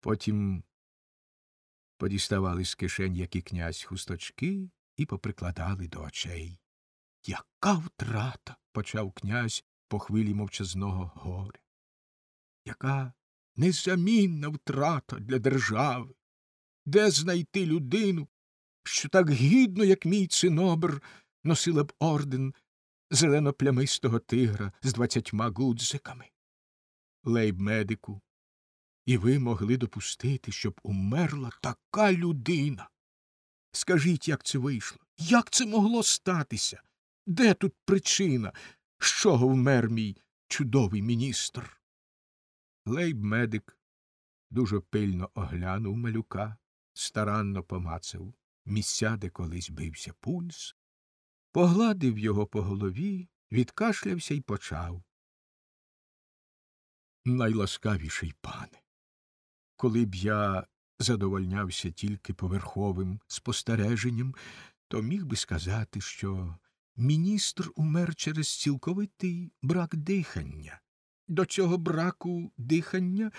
Потім подіставали з кишень, як і князь, хусточки і поприкладали до очей. Яка втрата, почав князь по хвилі мовчазного горя. Яка незамінна втрата для держави. Де знайти людину, що так гідно, як мій цинобр, носила б орден зелено-плямистого тигра з двадцятьма гудзиками? Лейб медику, і ви могли допустити, щоб умерла така людина. Скажіть, як це вийшло? Як це могло статися? Де тут причина, з чого вмер мій чудовий міністр? Лейб медик дуже пильно оглянув малюка, старанно помацав місця, де колись бився пульс, погладив його по голові, відкашлявся і почав. Найласкавіший пане, коли б я задовольнявся тільки поверховим спостереженням, то міг би сказати, що міністр умер через цілковитий брак дихання. До цього браку дихання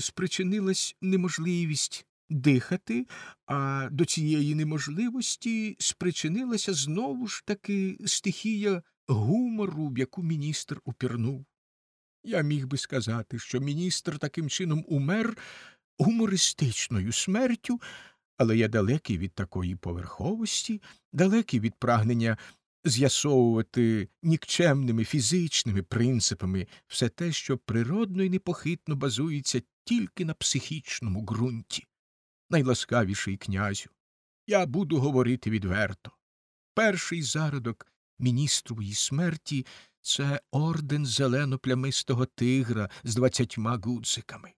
спричинилась неможливість дихати, а до цієї неможливості спричинилася знову ж таки стихія гумору, в яку міністр упірнув. Я міг би сказати, що міністр таким чином умер гумористичною смертю, але я далекий від такої поверховості, далекий від прагнення з'ясовувати нікчемними фізичними принципами все те, що природно і непохитно базується тільки на психічному ґрунті. Найласкавіший князю, я буду говорити відверто. Перший зародок міністрової смерті це орден зелено-плямистого тигра з двадцятьма гудзиками.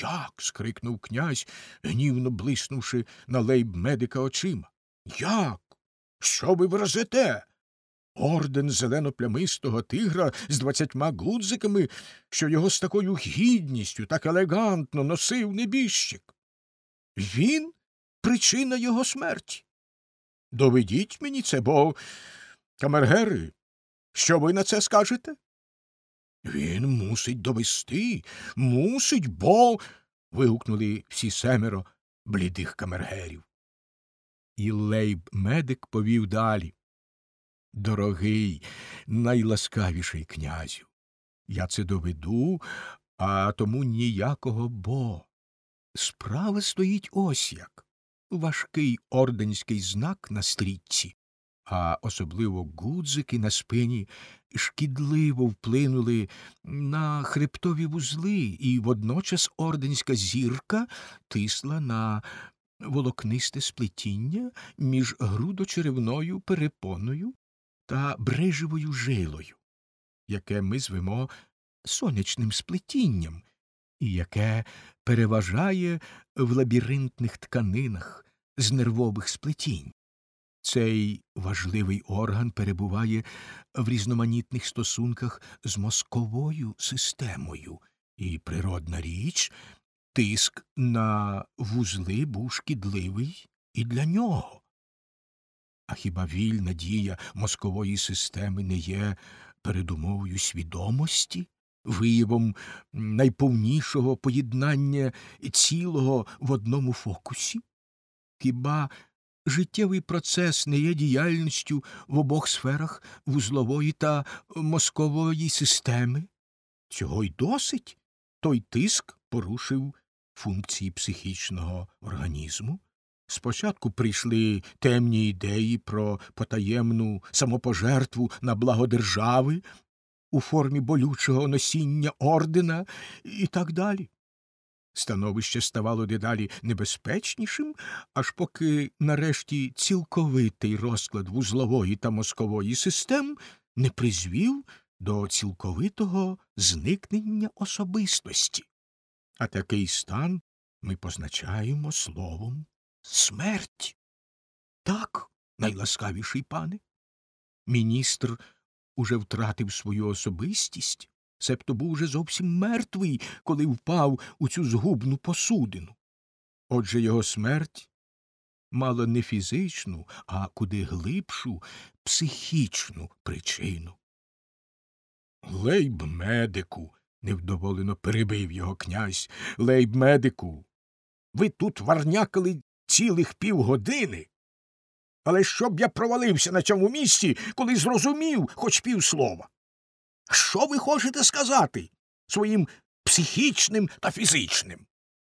Як. скрикнув князь, гнівно блиснувши на лейб медика очима. Як? Що ви вразите? Орден зелено-плямистого тигра з двадцятьма гудзиками, що його з такою гідністю так елегантно носив небіжчик. Він причина його смерті. Доведіть мені це, бо, камергери, що ви на це скажете? Він мусить довести, мусить, бо. вигукнули всі семеро блідих камергерів. І лейб медик повів далі. Дорогий, найласкавіший князю, я це доведу, а тому ніякого бо. Справа стоїть ось як важкий орденський знак на стрічці, а особливо гудзики на спині шкідливо вплинули на хребтові вузли, і водночас орденська зірка тисла на волокнисте сплетіння між грудочеревною перепоною та брижевою жилою, яке ми звемо сонячним сплетінням, і яке переважає в лабіринтних тканинах з нервових сплетінь. Цей важливий орган перебуває в різноманітних стосунках з мозковою системою, і природна річ, тиск на вузли був шкідливий і для нього. А хіба вільна дія мозкової системи не є передумовою свідомості, виявом найповнішого поєднання цілого в одному фокусі? Хіба життєвий процес не є діяльністю в обох сферах вузлової та мозкової системи? Цього й досить. Той тиск порушив функції психічного організму. Спочатку прийшли темні ідеї про потаємну самопожертву на благо держави у формі болючого носіння ордена і так далі. Становище ставало дедалі небезпечнішим, аж поки нарешті цілковитий розклад вузлової та мозкової систем не призвів до цілковитого зникнення особистості. А такий стан ми позначаємо словом смерть. Так, найласкавіший пане. Міністр уже втратив свою особистість, себто був уже зовсім мертвий, коли впав у цю згубну посудину. Отже його смерть мала не фізичну, а куди глибшу психічну причину. Лейб медику, невдоволено перебив його князь, лейб медику, Ви тут варнякали цілих півгодини. Але щоб я провалився на цьому місці, коли зрозумів хоч півслова. Що ви хочете сказати своїм психічним та фізичним?